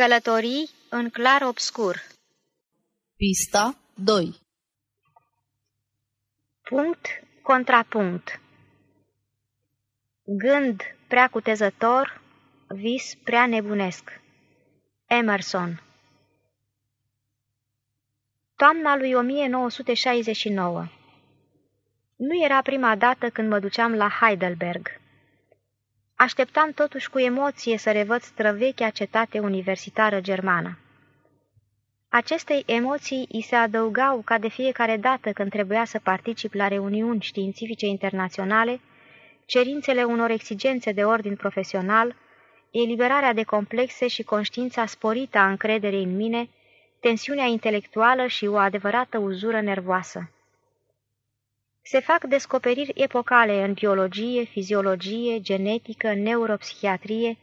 Călătorii în clar obscur. Pista 2 Punct contrapunct Gând prea cutezător, vis prea nebunesc. Emerson. Toamna lui 1969 Nu era prima dată când mă duceam la Heidelberg. Așteptam totuși cu emoție să revăd străvechea cetate universitară germană. Acestei emoții îi se adăugau ca de fiecare dată când trebuia să particip la reuniuni științifice internaționale, cerințele unor exigențe de ordin profesional, eliberarea de complexe și conștiința sporită a încrederei în mine, tensiunea intelectuală și o adevărată uzură nervoasă. Se fac descoperiri epocale în biologie, fiziologie, genetică, neuropsihiatrie,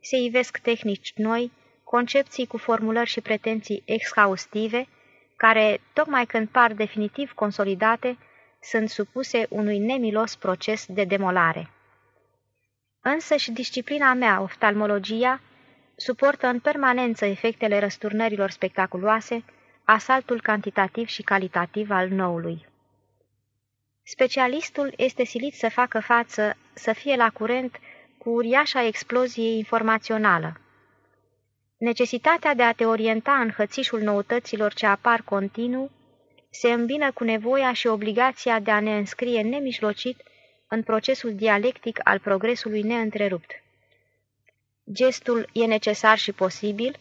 se ivesc tehnici noi, concepții cu formulări și pretenții exhaustive, care, tocmai când par definitiv consolidate, sunt supuse unui nemilos proces de demolare. Însă și disciplina mea, oftalmologia, suportă în permanență efectele răsturnărilor spectaculoase, asaltul cantitativ și calitativ al noului. Specialistul este silit să facă față, să fie la curent cu uriașa explozie informațională. Necesitatea de a te orienta în hățișul noutăților ce apar continuu se îmbină cu nevoia și obligația de a ne înscrie nemijlocit în procesul dialectic al progresului neîntrerupt. Gestul e necesar și posibil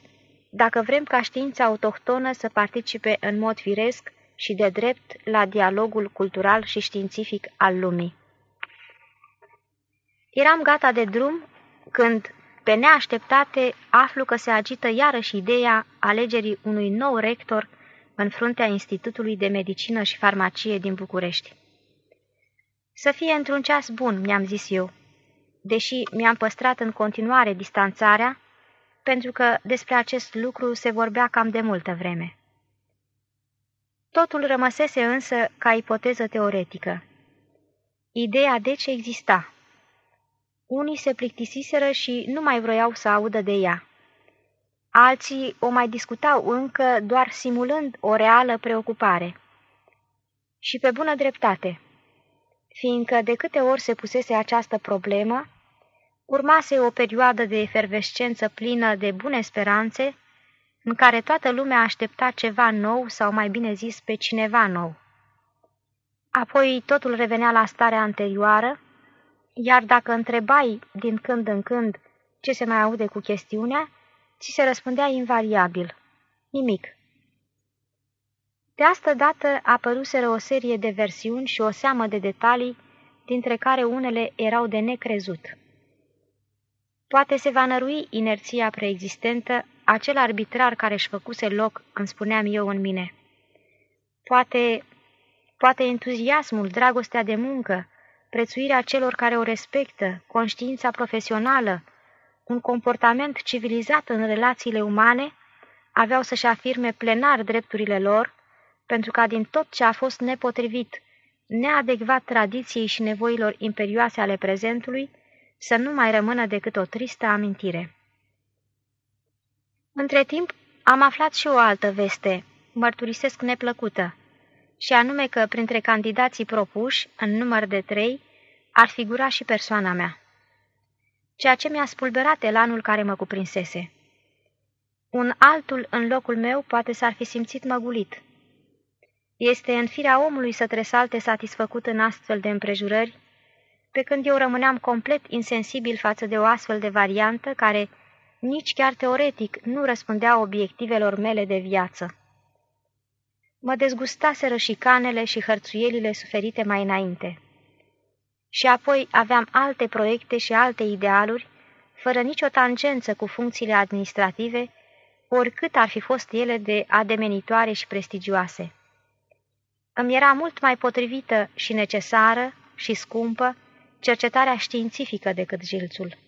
dacă vrem ca știința autohtonă să participe în mod firesc și de drept la dialogul cultural și științific al lumii. Eram gata de drum când, pe neașteptate, aflu că se agită iarăși ideea alegerii unui nou rector în fruntea Institutului de Medicină și Farmacie din București. Să fie într-un ceas bun, mi-am zis eu, deși mi-am păstrat în continuare distanțarea, pentru că despre acest lucru se vorbea cam de multă vreme. Totul rămăsese însă ca ipoteză teoretică. Ideea deci exista. Unii se plictisiseră și nu mai vroiau să audă de ea. Alții o mai discutau încă doar simulând o reală preocupare. Și pe bună dreptate, fiindcă de câte ori se pusese această problemă, urmase o perioadă de efervescență plină de bune speranțe, în care toată lumea aștepta ceva nou sau mai bine zis pe cineva nou. Apoi totul revenea la starea anterioară, iar dacă întrebai din când în când ce se mai aude cu chestiunea, ți se răspundea invariabil. Nimic. De asta dată apăruseră o serie de versiuni și o seamă de detalii, dintre care unele erau de necrezut. Poate se va nărui inerția preexistentă, acel arbitrar care își făcuse loc, îmi spuneam eu în mine. Poate, poate entuziasmul, dragostea de muncă, prețuirea celor care o respectă, conștiința profesională, un comportament civilizat în relațiile umane, aveau să-și afirme plenar drepturile lor, pentru ca din tot ce a fost nepotrivit, neadecvat tradiției și nevoilor imperioase ale prezentului, să nu mai rămână decât o tristă amintire. Între timp, am aflat și o altă veste, mărturisesc neplăcută, și anume că printre candidații propuși, în număr de trei, ar figura și persoana mea. Ceea ce mi-a spulberat elanul care mă cuprinsese. Un altul în locul meu poate s-ar fi simțit măgulit. Este în firea omului să tresalte satisfăcut în astfel de împrejurări, pe când eu rămâneam complet insensibil față de o astfel de variantă care, nici chiar teoretic, nu răspundea obiectivelor mele de viață. Mă dezgustaseră și canele și hărțuielile suferite mai înainte. Și apoi aveam alte proiecte și alte idealuri, fără nicio tangență cu funcțiile administrative, oricât ar fi fost ele de ademenitoare și prestigioase. Îmi era mult mai potrivită și necesară și scumpă cercetarea științifică decât jilțul.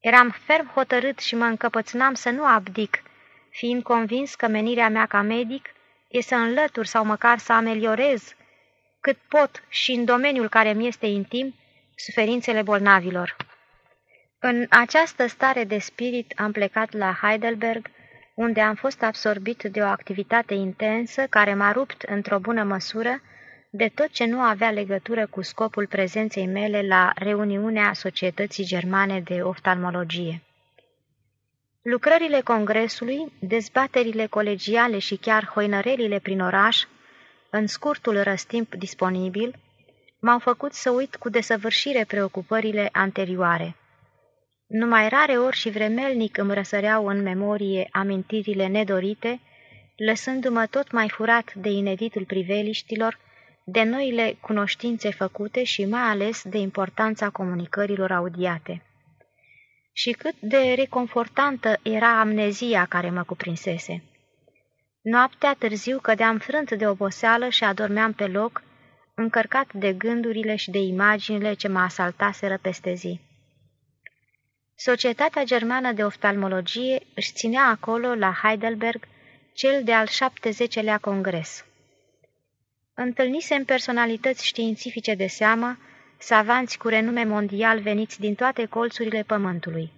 Eram ferm hotărât și mă încăpățânam să nu abdic, fiind convins că menirea mea ca medic e să înlătur sau măcar să ameliorez cât pot și în domeniul care mi este intim suferințele bolnavilor. În această stare de spirit am plecat la Heidelberg, unde am fost absorbit de o activitate intensă care m-a rupt într-o bună măsură de tot ce nu avea legătură cu scopul prezenței mele la reuniunea Societății Germane de Oftalmologie. Lucrările congresului, dezbaterile colegiale și chiar hoinărelile prin oraș, în scurtul răstimp disponibil, m-au făcut să uit cu desăvârșire preocupările anterioare. Numai rare ori și vremelnic îmi răsăreau în memorie amintirile nedorite, lăsându-mă tot mai furat de ineditul priveliștilor, de noile cunoștințe făcute și mai ales de importanța comunicărilor audiate. Și cât de reconfortantă era amnezia care mă cuprinsese. Noaptea târziu cădeam frânt de oboseală și adormeam pe loc, încărcat de gândurile și de imaginile ce mă asaltaseră peste zi. Societatea Germană de Oftalmologie își ținea acolo, la Heidelberg, cel de-al 70-lea congres. Întâlnisem personalități științifice de seamă, savanți cu renume mondial veniți din toate colțurile pământului.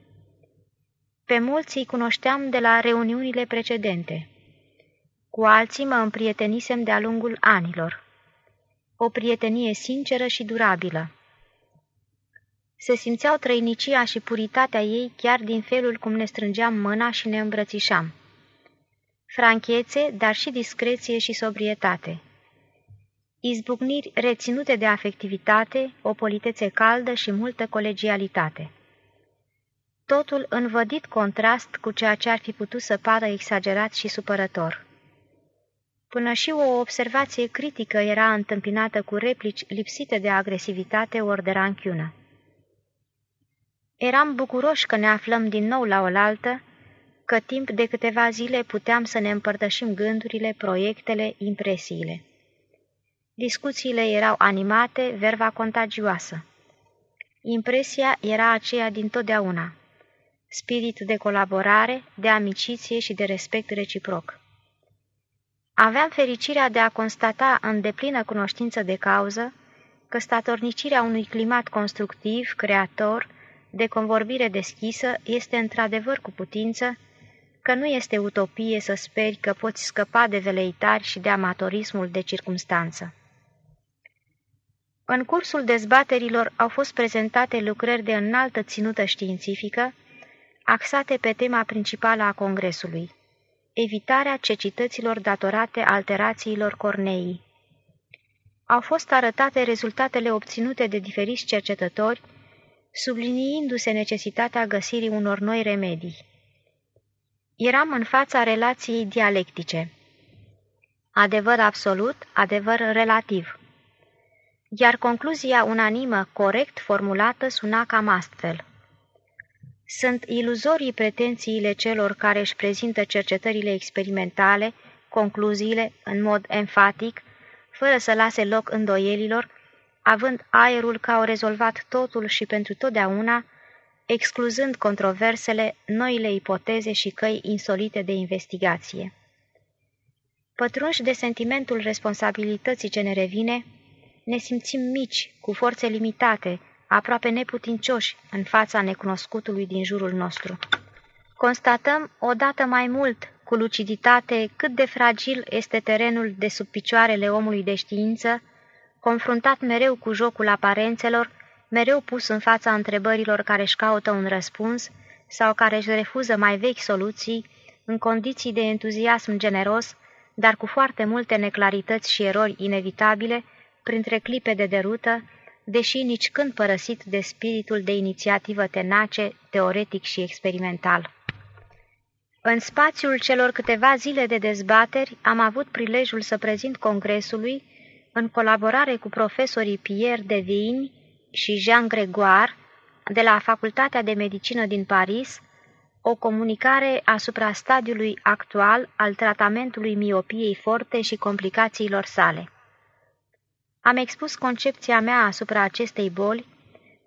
Pe mulți îi cunoșteam de la reuniunile precedente. Cu alții mă împrietenisem de-a lungul anilor. O prietenie sinceră și durabilă. Se simțeau trăinicia și puritatea ei chiar din felul cum ne strângeam mâna și ne îmbrățișam. Franchețe, dar și discreție și sobrietate. Izbucniri reținute de afectivitate, o politețe caldă și multă colegialitate. Totul în vădit contrast cu ceea ce ar fi putut să pară exagerat și supărător. Până și o observație critică era întâmpinată cu replici lipsite de agresivitate ori de ranchiună. Eram bucuroși că ne aflăm din nou la oaltă, că timp de câteva zile puteam să ne împărtășim gândurile, proiectele, impresiile. Discuțiile erau animate, verva contagioasă. Impresia era aceea din totdeauna. Spirit de colaborare, de amiciție și de respect reciproc. Aveam fericirea de a constata în deplină cunoștință de cauză că statornicirea unui climat constructiv, creator, de convorbire deschisă este într-adevăr cu putință, că nu este utopie să speri că poți scăpa de veleitari și de amatorismul de circumstanță. În cursul dezbaterilor au fost prezentate lucrări de înaltă ținută științifică, axate pe tema principală a Congresului, evitarea cecităților datorate alterațiilor corneii. Au fost arătate rezultatele obținute de diferiți cercetători, subliniindu-se necesitatea găsirii unor noi remedii. Eram în fața relației dialectice. Adevăr absolut, adevăr relativ. Iar concluzia unanimă, corect formulată, suna cam astfel. Sunt iluzorii pretențiile celor care își prezintă cercetările experimentale, concluziile, în mod enfatic, fără să lase loc îndoielilor, având aerul că au rezolvat totul și pentru totdeauna, excluzând controversele, noile ipoteze și căi insolite de investigație. Pătrunși de sentimentul responsabilității ce ne revine, ne simțim mici, cu forțe limitate, aproape neputincioși în fața necunoscutului din jurul nostru. Constatăm odată mai mult, cu luciditate, cât de fragil este terenul de sub picioarele omului de știință, confruntat mereu cu jocul aparențelor, mereu pus în fața întrebărilor care își caută un răspuns sau care își refuză mai vechi soluții, în condiții de entuziasm generos, dar cu foarte multe neclarități și erori inevitabile, printre clipe de derută, deși nici când părăsit de spiritul de inițiativă tenace, teoretic și experimental. În spațiul celor câteva zile de dezbateri am avut prilejul să prezint Congresului în colaborare cu profesorii Pierre de Vigne și Jean Gregoire de la Facultatea de Medicină din Paris, o comunicare asupra stadiului actual al tratamentului miopiei forte și complicațiilor sale. Am expus concepția mea asupra acestei boli,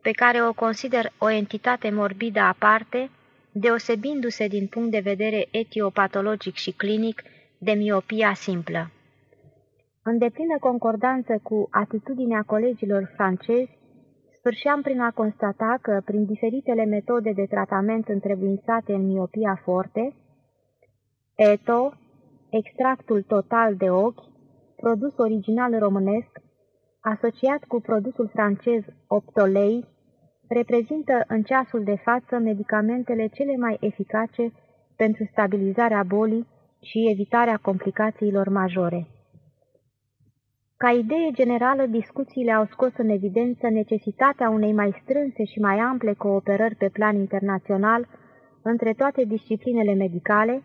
pe care o consider o entitate morbidă aparte, deosebindu-se din punct de vedere etiopatologic și clinic de miopia simplă. În deplină concordanță cu atitudinea colegilor francezi, Sfârșeam prin a constata că, prin diferitele metode de tratament întrebuințate în miopia forte, ETO, extractul total de ochi, produs original românesc, asociat cu produsul francez Optolei, reprezintă în ceasul de față medicamentele cele mai eficace pentru stabilizarea bolii și evitarea complicațiilor majore. Ca idee generală, discuțiile au scos în evidență necesitatea unei mai strânse și mai ample cooperări pe plan internațional între toate disciplinele medicale,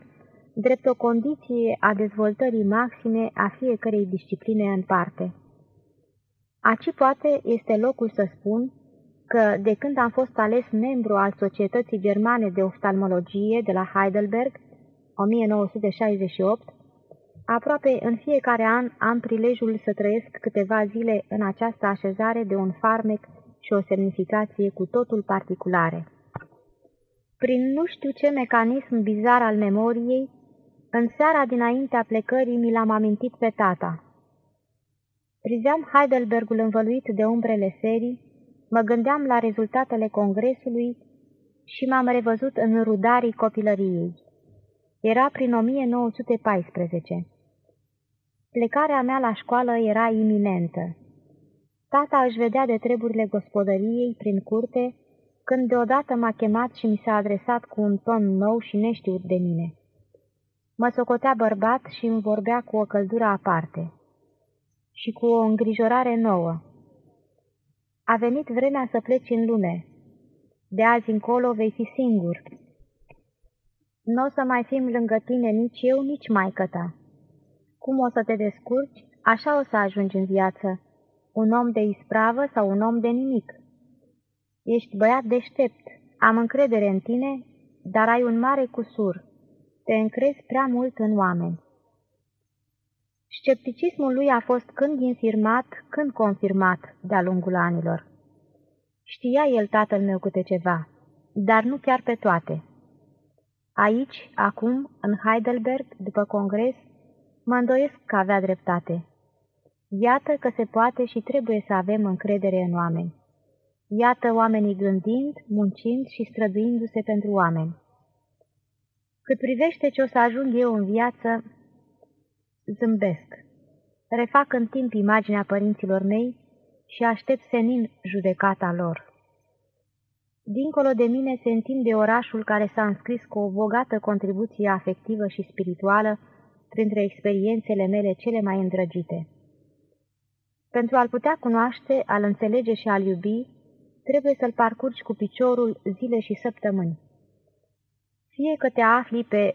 drept o condiție a dezvoltării maxime a fiecărei discipline în parte. Aci poate este locul să spun că, de când am fost ales membru al Societății Germane de Oftalmologie de la Heidelberg, 1968, aproape în fiecare an am prilejul să trăiesc câteva zile în această așezare de un farmec și o semnificație cu totul particulare. Prin nu știu ce mecanism bizar al memoriei, în seara dinaintea plecării mi l-am amintit pe tata. Priveam Heidelbergul învăluit de umbrele serii, mă gândeam la rezultatele congresului și m-am revăzut în rudarii copilăriei. Era prin 1914. Plecarea mea la școală era iminentă. Tata își vedea de treburile gospodăriei prin curte, când deodată m-a chemat și mi s-a adresat cu un ton nou și neștiut de mine. Mă socotea bărbat și îmi vorbea cu o căldură aparte și cu o îngrijorare nouă. A venit vremea să pleci în lume. De azi încolo vei fi singur. Nu o să mai fim lângă tine nici eu, nici maică ta. Cum o să te descurci, așa o să ajungi în viață, un om de ispravă sau un om de nimic. Ești băiat deștept, am încredere în tine, dar ai un mare cusur. Te încrezi prea mult în oameni. Scepticismul lui a fost când infirmat, când confirmat de-a lungul anilor. Știa el tatăl meu câte ceva, dar nu chiar pe toate. Aici, acum, în Heidelberg, după congres, mă îndoiesc că avea dreptate. Iată că se poate și trebuie să avem încredere în oameni. Iată oamenii gândind, muncind și străduindu-se pentru oameni. Cât privește ce o să ajung eu în viață, zâmbesc. Refac în timp imaginea părinților mei și aștept senin judecata lor. Dincolo de mine se întinde orașul care s-a înscris cu o bogată contribuție afectivă și spirituală printre experiențele mele cele mai îndrăgite. Pentru a-l putea cunoaște, a-l înțelege și a-l iubi, trebuie să-l parcurgi cu piciorul zile și săptămâni. Fie că te afli pe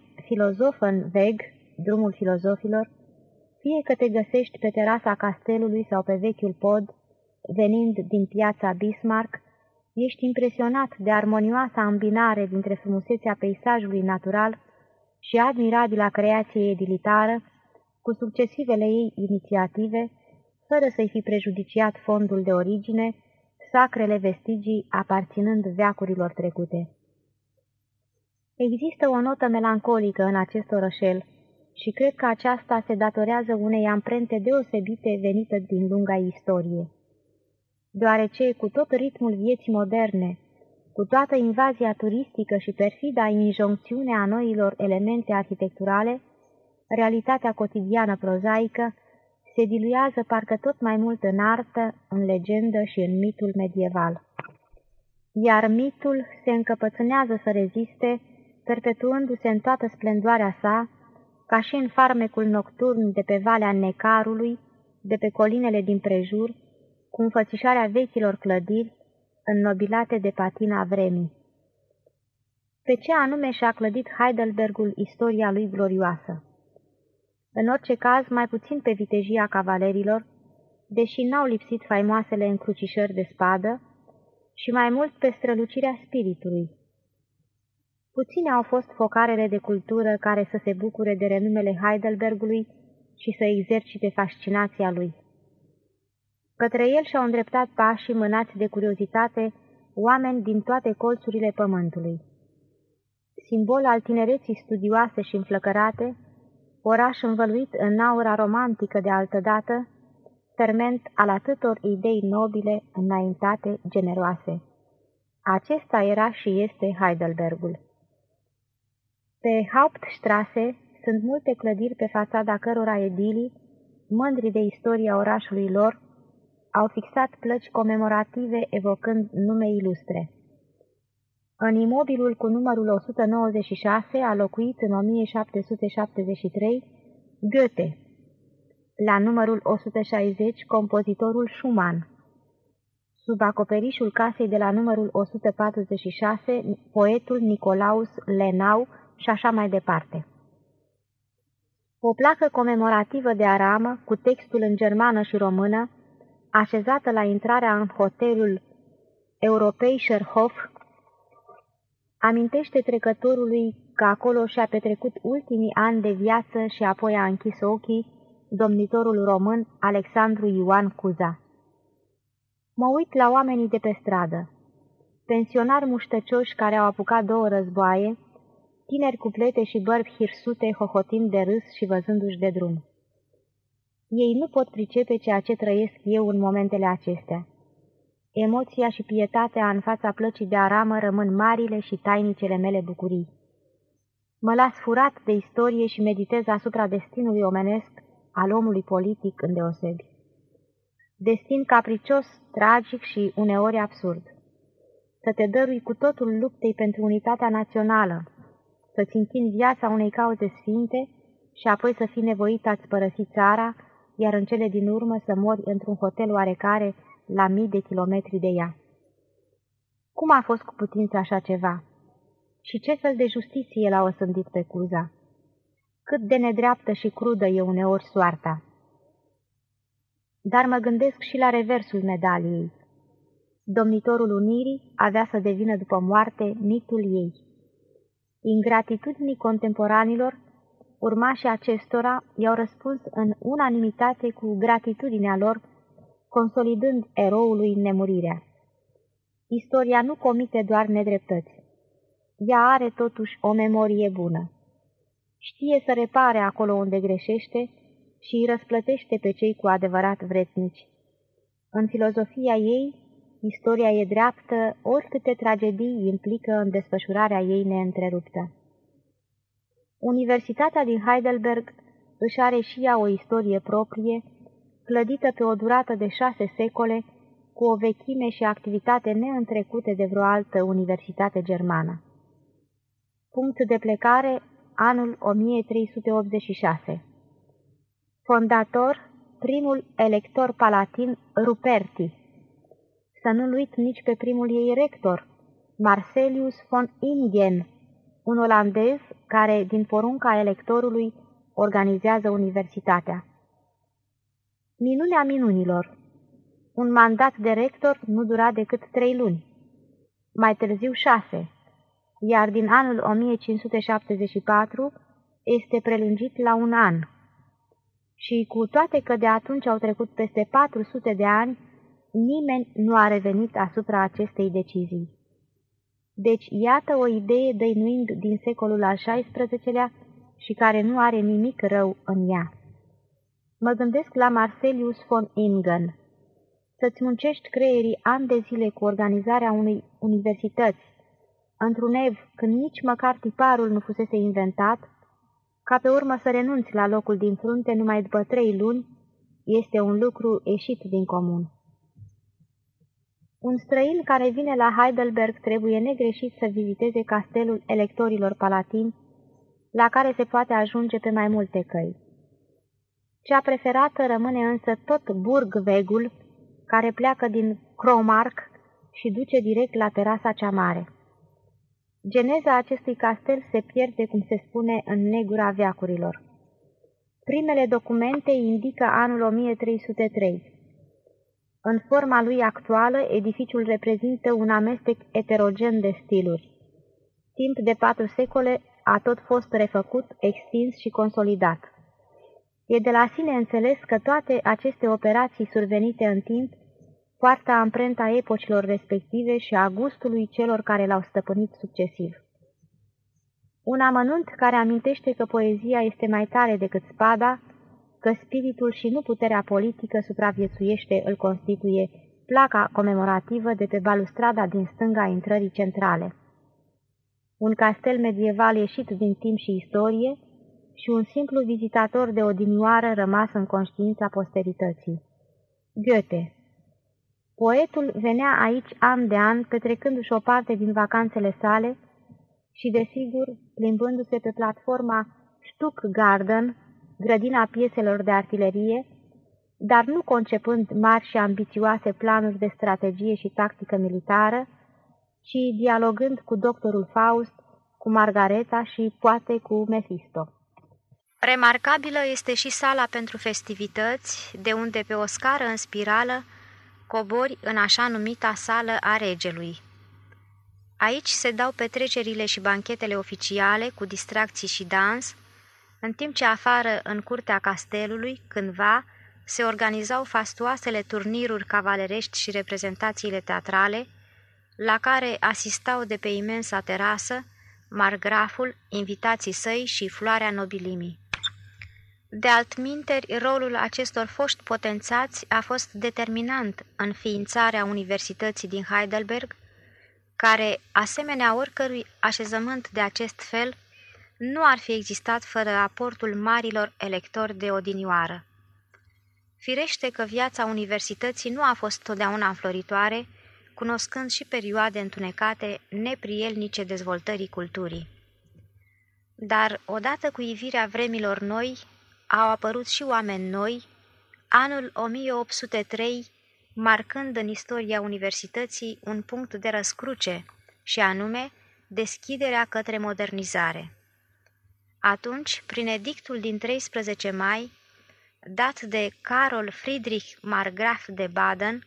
în veg, drumul filozofilor, fie că te găsești pe terasa castelului sau pe vechiul pod, venind din piața Bismarck, ești impresionat de armonioasa îmbinare dintre frumusețea peisajului natural și admirabila creație edilitară, cu succesivele ei inițiative, fără să-i fi prejudiciat fondul de origine, sacrele vestigii aparținând veacurilor trecute. Există o notă melancolică în acest orășel și cred că aceasta se datorează unei amprente deosebite venite din lunga istorie. Deoarece, cu tot ritmul vieții moderne, cu toată invazia turistică și perfida injoncțiune a noilor elemente arhitecturale, realitatea cotidiană prozaică se diluează parcă tot mai mult în artă, în legendă și în mitul medieval. Iar mitul se încăpățânează să reziste, perpetuându-se în toată splendoarea sa, ca și în farmecul nocturn de pe Valea Necarului, de pe colinele din prejur, cu înfățișarea vechilor clădiri, înnobilate de patina vremii. Pe ce anume și-a clădit Heidelbergul istoria lui glorioasă? În orice caz, mai puțin pe vitejia cavalerilor, deși n-au lipsit faimoasele încrucișări de spadă, și mai mult pe strălucirea spiritului. Puține au fost focarele de cultură care să se bucure de renumele Heidelbergului și să exercite fascinația lui. Către el și-au îndreptat pașii mânați de curiozitate oameni din toate colțurile pământului. Simbol al tinereții studioase și înflăcărate, oraș învăluit în aura romantică de altădată, ferment al atâtor idei nobile, înaintate, generoase. Acesta era și este Heidelbergul. Pe Hauptstrasse sunt multe clădiri pe fațada cărora edilii, mândri de istoria orașului lor, au fixat plăci comemorative evocând nume ilustre. În imobilul cu numărul 196 a locuit în 1773 Goethe, la numărul 160 compozitorul Schumann, sub acoperișul casei de la numărul 146 poetul Nicolaus Lenau și așa mai departe. O placă comemorativă de aramă, cu textul în germană și română, așezată la intrarea în hotelul Europeischer Hof, amintește trecătorului că acolo și-a petrecut ultimii ani de viață și apoi a închis ochii domnitorul român Alexandru Ioan Cuza. Mă uit la oamenii de pe stradă, pensionari muștăcioși care au apucat două războaie, tineri cu plete și bărbi hirsute hohotind de râs și văzându-și de drum. Ei nu pot pricepe ceea ce trăiesc eu în momentele acestea. Emoția și pietatea în fața plăcii de aramă rămân marile și tainicele mele bucurii. Mă las furat de istorie și meditez asupra destinului omenesc al omului politic îndeosebi. Destin capricios, tragic și uneori absurd. Să te dărui cu totul luptei pentru unitatea națională, să-ți închini viața unei cauze sfinte și apoi să fii nevoit a-ți părăsi țara, iar în cele din urmă să mori într-un hotel oarecare la mii de kilometri de ea. Cum a fost cu putință așa ceva? Și ce fel de justiție l-a osândit pe Cuza? Cât de nedreaptă și crudă e uneori soarta. Dar mă gândesc și la reversul medaliei. Domnitorul Unirii avea să devină după moarte mitul ei. Ingratitudinii contemporanilor, urmașii acestora i-au răspuns în unanimitate cu gratitudinea lor, consolidând eroului nemurirea. Istoria nu comite doar nedreptăți. Ea are totuși o memorie bună. Știe să repare acolo unde greșește și îi răsplătește pe cei cu adevărat vretnici. În filozofia ei, istoria e dreaptă, oricâte tragedii implică în desfășurarea ei neîntreruptă. Universitatea din Heidelberg își are și ea o istorie proprie, clădită pe o durată de șase secole, cu o vechime și activitate neîntrecute de vreo altă universitate germană. Punct de plecare anul 1386. Fondator, primul elector palatin Ruperti. Să nu-l uit nici pe primul ei rector, Marcelius von Ingen, un olandez care, din porunca electorului, organizează universitatea. Minunea minunilor! Un mandat de rector nu dura decât trei luni, mai târziu șase, iar din anul 1574 este prelungit la un an. Și cu toate că de atunci au trecut peste 400 de ani, nimeni nu a revenit asupra acestei decizii. Deci, iată o idee dăinuind din secolul al XVI-lea și care nu are nimic rău în ea. Mă gândesc la Marcelius von Ingen. Să-ți muncești creierii ani de zile cu organizarea unei universități, într-un ev când nici măcar tiparul nu fusese inventat, ca pe urmă să renunți la locul din frunte numai după trei luni, este un lucru ieșit din comun. Un străin care vine la Heidelberg trebuie negreșit să viziteze castelul electorilor palatini, la care se poate ajunge pe mai multe căi. Cea preferată rămâne însă tot Burgvegul, care pleacă din Cromark și duce direct la terasa cea mare. Geneza acestui castel se pierde, cum se spune, în negura veacurilor. Primele documente indică anul 1303. În forma lui actuală, edificiul reprezintă un amestec eterogen de stiluri. Timp de patru secole a tot fost refăcut, extins și consolidat. E de la sine înțeles că toate aceste operații survenite în timp poartă amprenta epocilor respective și a gustului celor care l-au stăpânit succesiv. Un amănunt care amintește că poezia este mai tare decât spada, că spiritul și nu puterea politică supraviețuiește îl constituie placa comemorativă de pe balustrada din stânga intrării centrale. Un castel medieval ieșit din timp și istorie și un simplu vizitator de odinioară rămas în conștiința posterității. Goethe Poetul venea aici an de an, petrecându-și o parte din vacanțele sale și, desigur, plimbându-se pe platforma Stuck Garden, grădina pieselor de artilerie, dar nu concepând mari și ambițioase planuri de strategie și tactică militară, ci dialogând cu doctorul Faust, cu Margareta și poate cu Mephisto. Remarcabilă este și sala pentru festivități, de unde pe o scară în spirală cobori în așa numita sală a regelui. Aici se dau petrecerile și banchetele oficiale cu distracții și dans, în timp ce afară, în curtea castelului, cândva, se organizau fastoasele turniruri cavalerești și reprezentațiile teatrale, la care asistau de pe imensa terasă margraful, invitații săi și floarea nobilimii. De altminteri, rolul acestor foști potențați a fost determinant în ființarea Universității din Heidelberg, care, asemenea oricărui așezământ de acest fel, nu ar fi existat fără aportul marilor electori de odinioară. Firește că viața universității nu a fost totdeauna înfloritoare, cunoscând și perioade întunecate, neprielnice dezvoltării culturii. Dar, odată cu ivirea vremilor noi, au apărut și oameni noi, anul 1803 marcând în istoria universității un punct de răscruce, și anume deschiderea către modernizare. Atunci, prin edictul din 13 mai, dat de Carol Friedrich Margraf de Baden,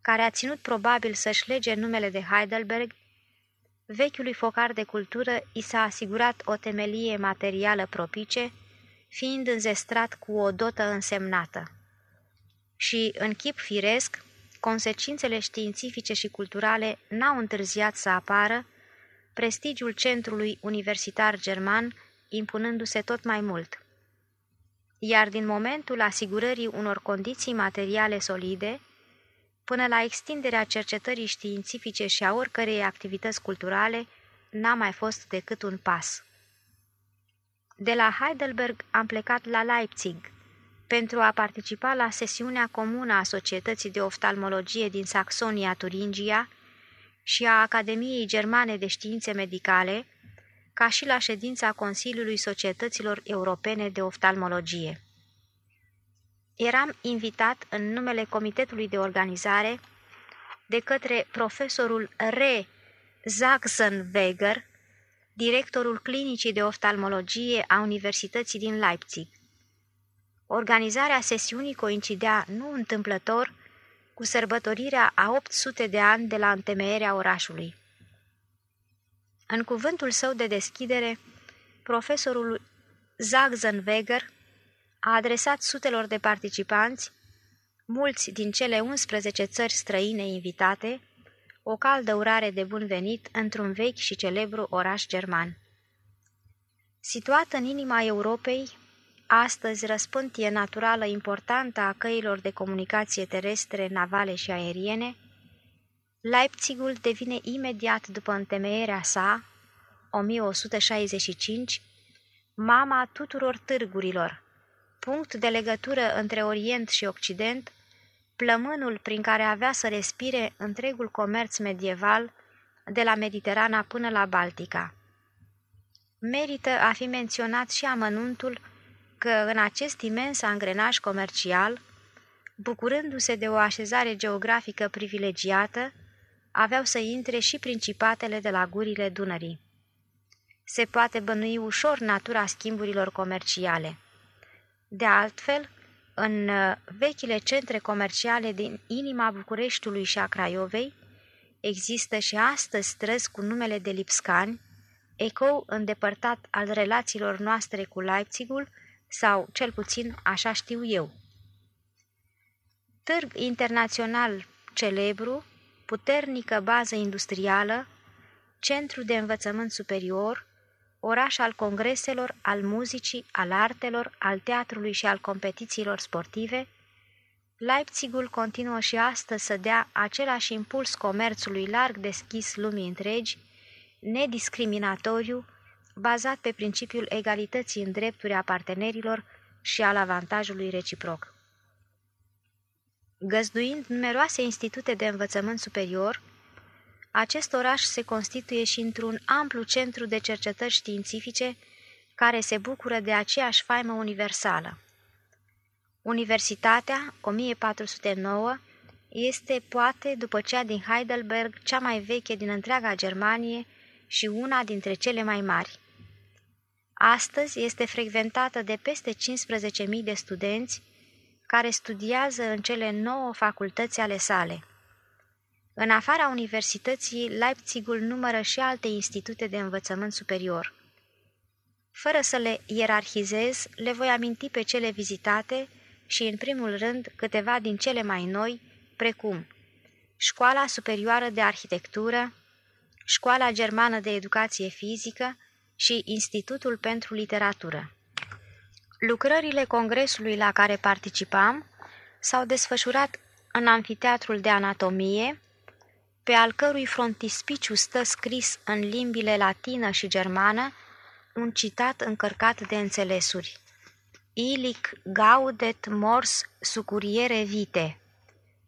care a ținut probabil să-și lege numele de Heidelberg, vechiului focar de cultură i s-a asigurat o temelie materială propice, fiind înzestrat cu o dotă însemnată. Și, în chip firesc, consecințele științifice și culturale n-au întârziat să apară, prestigiul centrului universitar german impunându-se tot mai mult. Iar din momentul asigurării unor condiții materiale solide, până la extinderea cercetării științifice și a oricărei activități culturale, n-a mai fost decât un pas. De la Heidelberg am plecat la Leipzig pentru a participa la sesiunea comună a Societății de Oftalmologie din Saxonia-Turingia și a Academiei Germane de Științe Medicale, ca și la ședința Consiliului Societăților Europene de Oftalmologie. Eram invitat în numele Comitetului de Organizare de către profesorul Re Sachsenweger, directorul Clinicii de Oftalmologie a Universității din Leipzig. Organizarea sesiunii coincidea nu întâmplător cu sărbătorirea a 800 de ani de la întemeierea orașului. În cuvântul său de deschidere, profesorul Zagzenweger a adresat sutelor de participanți, mulți din cele 11 țări străine invitate, o caldă urare de bun venit într-un vechi și celebru oraș german. Situat în inima Europei, astăzi răspântie naturală importantă a căilor de comunicație terestre, navale și aeriene, Leipzigul devine imediat după întemeierea sa, 1165, mama tuturor târgurilor, punct de legătură între Orient și Occident, plămânul prin care avea să respire întregul comerț medieval de la Mediterana până la Baltica. Merită a fi menționat și amănuntul că în acest imens angrenaj comercial, bucurându-se de o așezare geografică privilegiată, aveau să intre și principatele de la gurile Dunării. Se poate bănui ușor natura schimburilor comerciale. De altfel, în uh, vechile centre comerciale din inima Bucureștiului și a Craiovei, există și astăzi străzi cu numele de Lipscani, ecou îndepărtat al relațiilor noastre cu Leipzigul, sau cel puțin așa știu eu. Târg internațional celebru, puternică bază industrială, centru de învățământ superior, oraș al congreselor, al muzicii, al artelor, al teatrului și al competițiilor sportive, Leipzigul continuă și astăzi să dea același impuls comerțului larg deschis lumii întregi, nediscriminatoriu, bazat pe principiul egalității în drepturi a partenerilor și al avantajului reciproc. Găzduind numeroase institute de învățământ superior, acest oraș se constituie și într-un amplu centru de cercetări științifice care se bucură de aceeași faimă universală. Universitatea, 1409, este, poate, după cea din Heidelberg, cea mai veche din întreaga Germanie și una dintre cele mai mari. Astăzi este frecventată de peste 15.000 de studenți care studiază în cele nouă facultăți ale sale. În afara universității, Leipzigul numără și alte institute de învățământ superior. Fără să le ierarhizez, le voi aminti pe cele vizitate și, în primul rând, câteva din cele mai noi, precum Școala Superioară de Arhitectură, Școala Germană de Educație Fizică și Institutul pentru Literatură. Lucrările congresului la care participam s-au desfășurat în amfiteatrul de anatomie, pe al cărui frontispiciu stă scris în limbile latină și germană un citat încărcat de înțelesuri. Ilic gaudet mors sucuriere vite.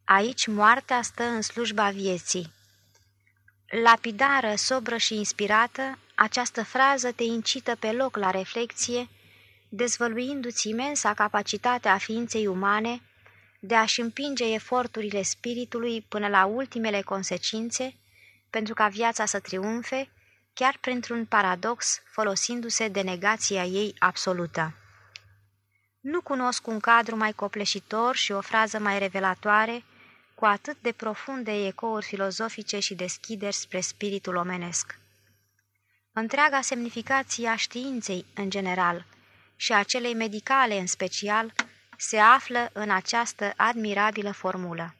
Aici moartea stă în slujba vieții. Lapidară, sobră și inspirată, această frază te incită pe loc la reflexie, dezvăluindu-ți imensa capacitate a ființei umane de a-și împinge eforturile spiritului până la ultimele consecințe, pentru ca viața să triumfe, chiar printr-un paradox folosindu-se de negația ei absolută. Nu cunosc un cadru mai copleșitor și o frază mai revelatoare, cu atât de profunde ecouri filozofice și deschideri spre spiritul omenesc. Întreaga semnificație a științei în general și a celei medicale în special se află în această admirabilă formulă.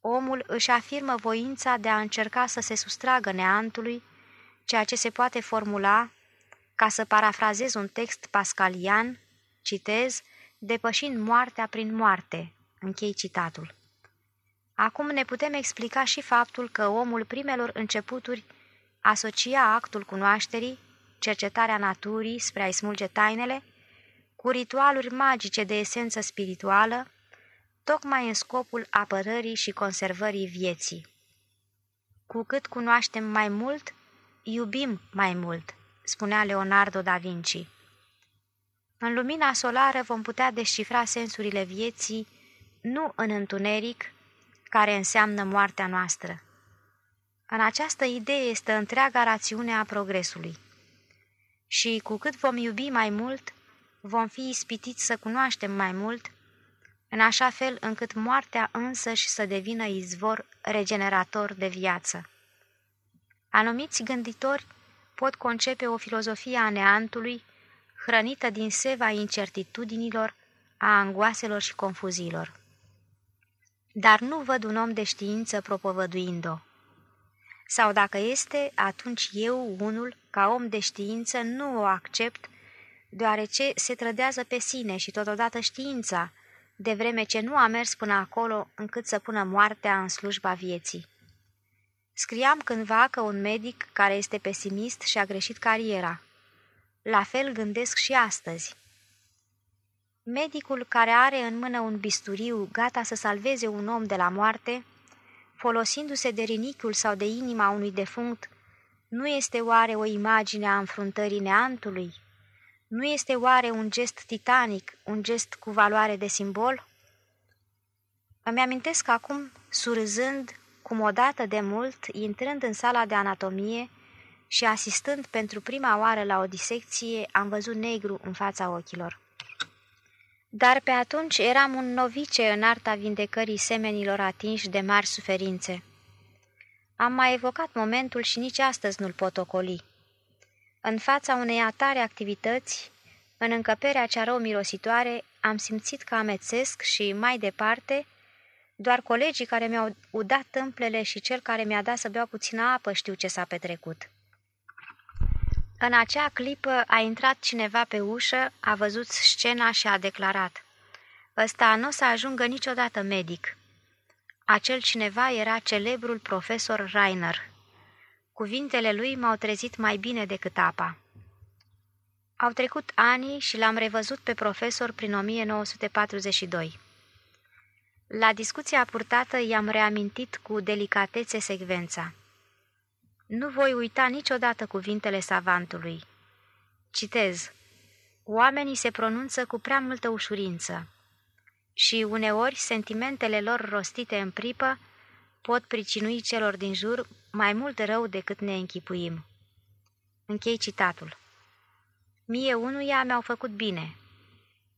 Omul își afirmă voința de a încerca să se sustragă neantului, ceea ce se poate formula, ca să parafrazez un text pascalian, citez, depășind moartea prin moarte, închei citatul. Acum ne putem explica și faptul că omul primelor începuturi asocia actul cunoașterii, cercetarea naturii spre a-i smulge tainele, cu ritualuri magice de esență spirituală, tocmai în scopul apărării și conservării vieții. Cu cât cunoaștem mai mult, iubim mai mult, spunea Leonardo da Vinci. În lumina solară vom putea descifra sensurile vieții, nu în întuneric, care înseamnă moartea noastră. În această idee este întreaga rațiune a progresului. Și cu cât vom iubi mai mult, vom fi ispitiți să cunoaștem mai mult, în așa fel încât moartea însăși să devină izvor regenerator de viață. Anumiți gânditori pot concepe o filozofie a neantului, hrănită din seva incertitudinilor, a angoaselor și confuziilor. Dar nu văd un om de știință propovăduind-o. Sau dacă este, atunci eu, unul, ca om de știință, nu o accept, deoarece se trădează pe sine și totodată știința, de vreme ce nu a mers până acolo încât să pună moartea în slujba vieții. Scriam cândva că un medic care este pesimist și-a greșit cariera. La fel gândesc și astăzi. Medicul care are în mână un bisturiu gata să salveze un om de la moarte, folosindu-se de rinichiul sau de inima unui defunct, nu este oare o imagine a înfruntării neantului? Nu este oare un gest titanic, un gest cu valoare de simbol? Îmi amintesc acum, surâzând, cum odată de mult, intrând în sala de anatomie și asistând pentru prima oară la o disecție, am văzut negru în fața ochilor. Dar pe atunci eram un novice în arta vindecării semenilor atinși de mari suferințe. Am mai evocat momentul și nici astăzi nu-l pot ocoli. În fața unei atare activități, în încăperea cea rău mirositoare, am simțit că amețesc și, mai departe, doar colegii care mi-au udat tâmplele și cel care mi-a dat să beau puțină apă știu ce s-a petrecut. În acea clipă a intrat cineva pe ușă, a văzut scena și a declarat Ăsta nu o să ajungă niciodată medic. Acel cineva era celebrul profesor Rainer. Cuvintele lui m-au trezit mai bine decât apa. Au trecut ani și l-am revăzut pe profesor prin 1942. La discuția purtată i-am reamintit cu delicatețe secvența. Nu voi uita niciodată cuvintele savantului. Citez. Oamenii se pronunță cu prea multă ușurință și uneori sentimentele lor rostite în pripă pot pricinui celor din jur mai mult rău decât ne închipuim. Închei citatul. Mie unuia mi-au făcut bine.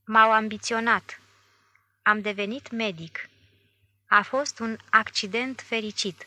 M-au ambiționat. Am devenit medic. A fost un accident fericit.